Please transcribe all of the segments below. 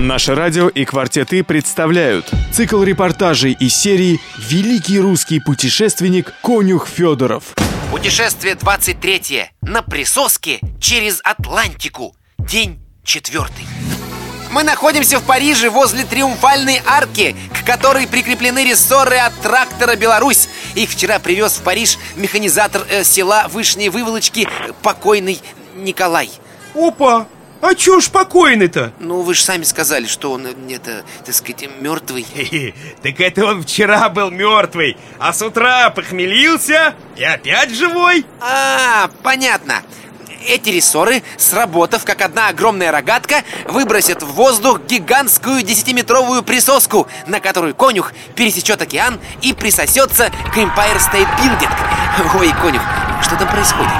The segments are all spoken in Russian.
Наше радио и «Квартеты» представляют цикл репортажей из серии «Великий русский путешественник Конюх Федоров». Путешествие 23 на присоске через Атлантику. День четвертый. Мы находимся в Париже возле Триумфальной арки, к которой прикреплены рессоры от трактора «Беларусь». Их вчера привез в Париж механизатор э, села Вышние Выволочки покойный Николай. Опа! А чё ж покойный-то? Ну, вы же сами сказали, что он, это, так сказать, мертвый. Хе-хе, Так это он вчера был мертвый, а с утра похмелился и опять живой? А, понятно. Эти рессоры, сработав как одна огромная рогатка, выбросят в воздух гигантскую десятиметровую присоску, на которую конюх пересечет океан и присосется к Empire State Building. Ой, конюх, что там происходит?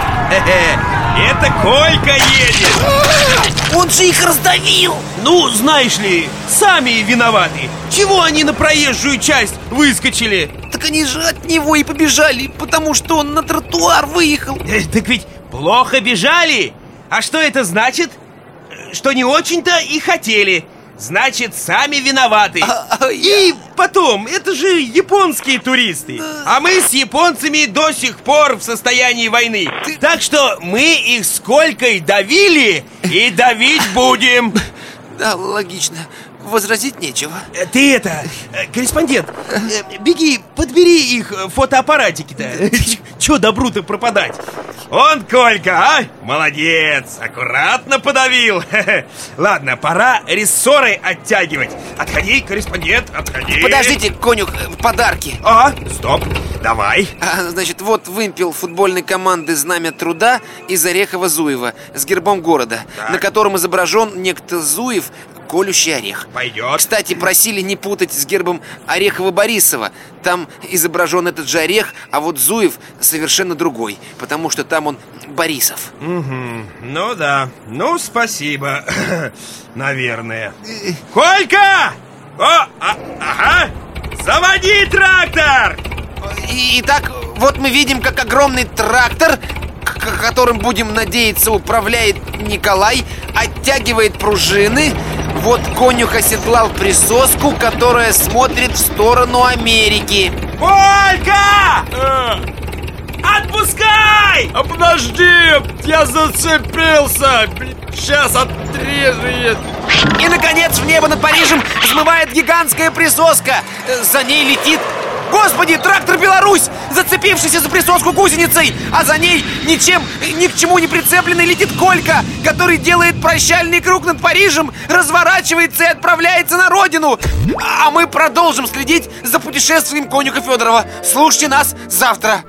Это Колька едет! Он же их раздавил! Ну, знаешь ли, сами виноваты Чего они на проезжую часть выскочили? Так они же от него и побежали, потому что он на тротуар выехал. Э, Так ведь плохо бежали А что это значит? Э, Что не очень-то и хотели Значит, сами виноваты. А, а И я- потом, это же японские туристы. А мы с японцами до сих пор в состоянии войны. Так что мы их сколько и давили И давить будем. Да, логично. Возразить нечего. Э, Ты это, э, корреспондент, э, беги, подбери их фотоаппаратики-то Чё добру-то пропадать? Он, Колька, а? Молодец, аккуратно подавил Ладно, пора рессоры оттягивать Отходи, корреспондент, отходи Подождите, конюх, подарки. А, стоп, давай А, значит, вот вымпел футбольной команды «Знамя труда» из Орехова-Зуева с гербом города, Так. на котором изображен некто Зуев, колющий орех. Пойдет Кстати, просили не путать с гербом Орехова-Борисова. Там изображен этот же орех, а вот Зуев совершенно другой, потому что там он Борисов. Мгм, Ну да, ну спасибо Наверное Колька! О, а- ага Заводи трактор! Итак, вот мы видим, как огромный трактор, которым, будем надеяться, управляет Николай, оттягивает пружины. Вот конюх оседлал присоску, которая смотрит в сторону Америки. Колька! Отпускай! А подожди, я зацепился. Сейчас отрежет. И, наконец, в небо над Парижем взмывает гигантская присоска. Э, За ней летит... Господи, трактор «Беларусь», зацепившийся за присоску гусеницей, а за ней ничем, ни к чему не прицепленный летит Колька, который делает прощальный круг над Парижем, разворачивается и отправляется на родину. А мы продолжим следить за путешествием конюха Федорова. Слушайте нас завтра.